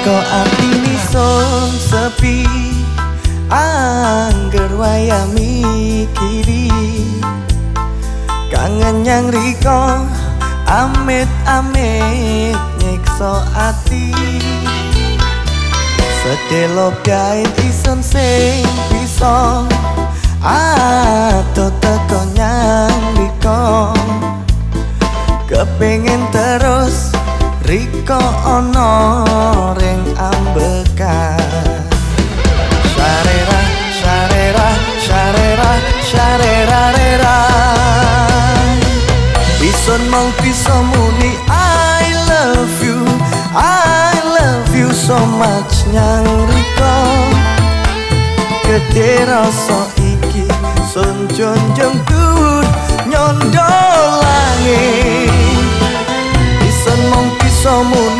Riko ati nison sepi angger waya mikiri kangen yang riko amit amit nyekso ati. Sedelo gain ison sing bisa atau teko nyang riko. Kepengen terus Riko ono ring ambekan. Sharera, sharera, sharera, sharera, rera. Bison mong piso muni I love you, I love you so much Nyang Riko Gede rasa iki Sun jonjong tuut nyondo langit mong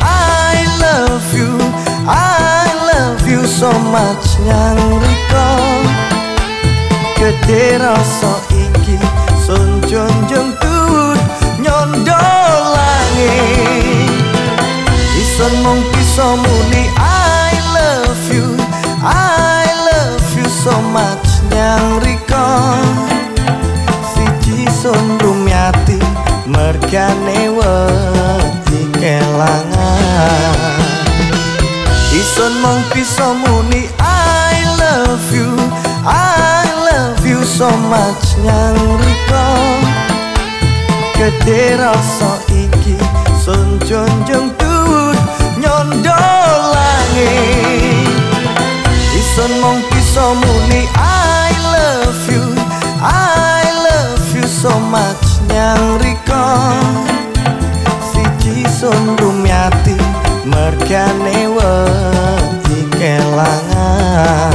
much Nyang Riko Gede rasa iki Sun jonjong tuut nyondo langit. Ison mong piso muni I love you I love you so much Nyang Riko Siji sun rumiati Mergane Ison mong piso muni I love you. I love you so much Nyang Riko Gede rasa iki Sun jonjong tuut nyondo langit. Ison mong piso muni I love you. I love you so much Nyang Riko Siji sun rumiati Mergane wedi kelangan